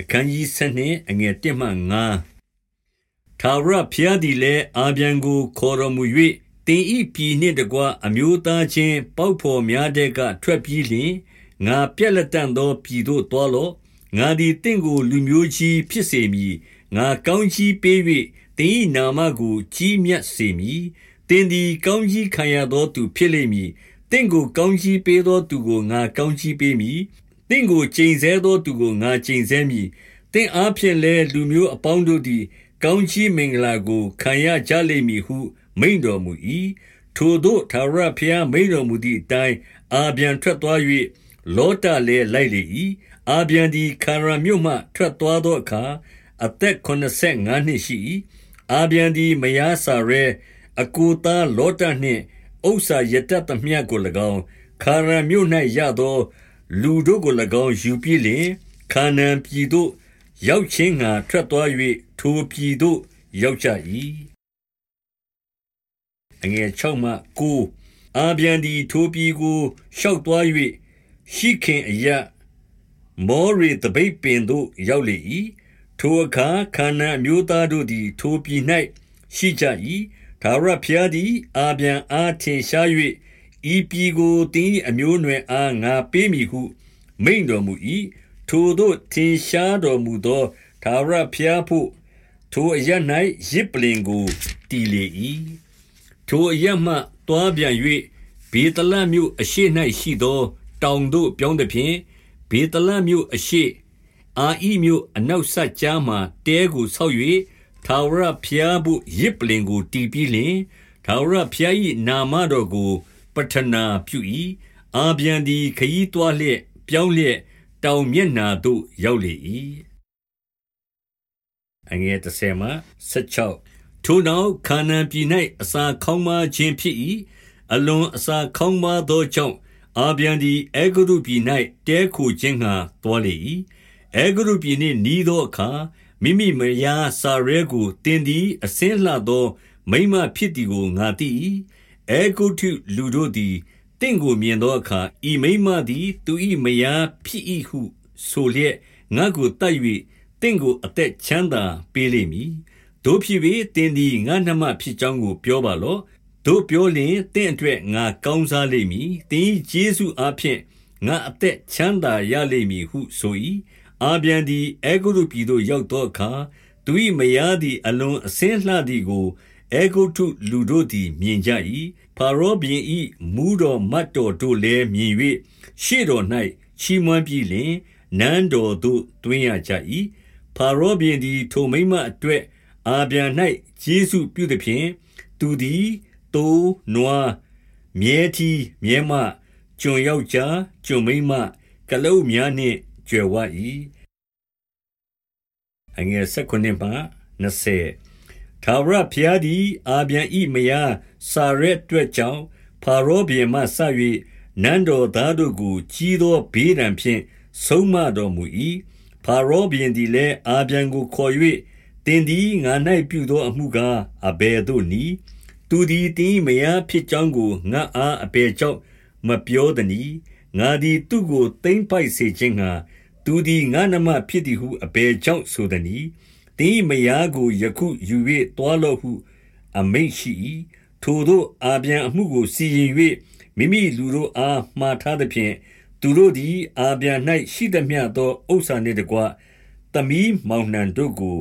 အခန်းကြီး7အငယ်1မှ9ထာဝရဘုရားသည်လည်းအာဗျံကို ခေါ်တော်မူ၍တင်ဤပြည်နှင့်တကွအမျိုးသားချင်းပေါက်ဖော်များတဲ့ကထွက်ပြီးလျှင်ငါပြက်လက်တန်သောပြည်သို့တောလော့ငါသည်တင့်ကိုလူမျိုးကြီးဖြစ်စေမည်ငါကောင်းကြီးပေး၍တင်ဤနာမကိုကြီးမြတ်စေမည်တင်သည်ကောင်းကြီးခံရသောသူဖြစ်လိမ့်မည်တင့်ကိုကောင်းကြီးပေးသောသူကိုငါကောင်းကြီးပေးမည် တင့်ကိုချိန်ဆသောသူကိုငါချိန်ဆမည်တင့်အားဖြင့်လည်းလူမျိုးအပေါင်းတို့သည် ကောင်းကြီးမင်္ဂလာကို ခံရကြလိမ့်မည်ဟု မိန်တော်မူ၏ထိုသို့သာရဖျားမိန်တော်မူသည့်အတိုင်းအာပြန်ထွက်သွား၍လောတလည်းလိုက်လေ၏အာပြန်သည်ခါရမြို့မှ ထွက်သွားသောအခါအသက်85နှစ်ရှိ၏အာပြန်သည်မယားစာရဲအကူသားလောတနှင့်ဥစ္စာရတတ်သမျှကို၎င်းခါရမြို့၌ရသော လူတို့ကို၎င်းယူပြီးလျှင်ခါနန်ပြည်သို့ ရောက်ခြင်းငှါထွက်သွား၍ထိုပြည်သို့ရောက်ကြ၏။6အာဗြံသည်ထိုပြည်ကိုရှောက်သွား၍ရှိခင်အရပ်မောရေသပိတ်ပင်သို့ရောက်လေ၏။ထိုအခါခါနာန်အမျိုးသားတို့သည် ထိုပြည်၌ရှိကြ၏။ထာဝရဘုရားသည်အာဗြံအားထင်ရှား၍ ဤပြည်ကိုသင်၏အမျိုးအနွယ်အားငါပေးမည်ဟု မိန့်တော်မူ၏။ထိုသို့ထင်ရှားတော်မူသောထာဝရဘုရားဘို့ထိုအရပ်၌ယဇ်ပလ္လင်ကိုတည်လေ၏။ထိုအရပ်မှသွားပြန်၍ဗေသလမြို့အရှေ့၌ရှိသော တောင်သို့ပြောင်းသဖြင့်၊ဗေသလမြို့အရှေ့၊အာဣမြို့အနောက်စပ်ကြားမှာတဲကိုဆောက်၍ထာဝရဘုရားဘို့ယဇ်ပလ္လင်ကိုတည်ပြီးလျှင်၊ထာဝရဘုရား၏နာမတော်ကို ပဌနာပြု၏။အာဗြံသည်ခရီးသွားလျက် ပြောင်းလျက်တောင်မျက်နှာသို့ရောက်လေ၏။ထိုနောက်ခါနာန်ပြည်၌အစာခေါင်းပါးခြင်းဖြစ်၏။အလွန်အစာခေါင်းပါးသောကြောင့်အာဗြံသည်အဲဂုတ္တုပြည်၌တည်းခိုခြင်းငှါသွားလေ၏။အဲဂုတ္တုပြည်နှင့်နီးသောအခါမိမိမယားစာရဲကိုသင်သည်အဆင်းလှသောမိန်းမဖြစ်သည်ကိုငါသိ၏။ အဲဂုတ္တုလူတို့သည်တင့်ကိုမြင်သောအခါ ဤမိန်းမသည် သူ၏မယားဖြစ်၏ဟုဆိုလျက် ငါ့ကိုတတ်၍တင့်ကို အသက်ချမ်းသာပေးလိမ့်မည်။တို့ဖြစ်၍သင်သည် ငါနှမဖြစ်ကြောင်းကို ပြောပါလော့။တို့ပြောလျင်တင့်အတွက် ငါကောင်းစားလိမ့်မည်။သင်၏ကျေးဇူးအားဖြင့် ငါအသက်ချမ်းသာရလိမ့်မည်ဟုဆို၏။အာဗြံသည် အဲဂုတ္တုပြည်သို့ ရောက်သောအခါ သူ၏မယားသည် အလွန်အဆင်းလှသည်ကို အဲဂုတ္တုလူတို့သည် မြင်ကြ၏။ဖာရောဘုရင်၏မှူးတော်မတ်တော်တို့လည်း မြင်၍ရှေ့တော်၌ချီးမွမ်းပြီးလျှင် နန်းတော်သို့ သွင်းရကြ၏။ဖာရောဘုရင်သည် ထိုမိန်းမအတွက် အာဗြံ၌ကျေးဇူးပြုသဖြင့် သူသည် သိုး၊နွား၊မြည်းထီး၊မြည်းမ၊ကျွန်ယောက်ျား၊ကျွန်မိန်းမ၊ကုလားအုပ်များနှင့် ကြွယ်ဝ၏။ ထာဝရဘုရားသည် အာဗြံ၏မယားစာရဲအတွက်ကြောင့်ဖာရောဘုရင်မှစ၍နန်းတော်သားတို့ကို ကြီးသောဘေးဒဏ်ဖြင့်ဆုံးမတော်မူ၏။ဖာရောဘုရင်သည်လည်းအာဗြံကိုခေါ်၍သင်သည်ငါ၌ပြုသောအမှုကားအဘယ်သို့နည်း။သူသည်သင်၏မယားဖြစ်ကြောင်းကိုငါ့အားအဘယ်ကြောင့်မပြောသနည်း။ငါသည်သူ့ကိုသိမ်းပိုက်စေခြင်းငှါသူသည်ငါ့နှမဖြစ်သည်ဟုအဘယ်ကြောင့်ဆိုသနည်း။ သင်၏မယားကို ယခုယူ၍သွားလော့ဟု အမိန့်ရှိ၏။ထိုသို့ အာဗြံအမှုကို စီရင်၍မိမိလူတို့အား မှာထားသဖြင့်၊သူတို့သည် အာဗြံ၌ရှိသမျှသော ဥစ္စာနှင့်တကွ သမီးမောင်နှံတို့ကို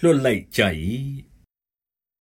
လွှတ်လိုက်ကြ၏။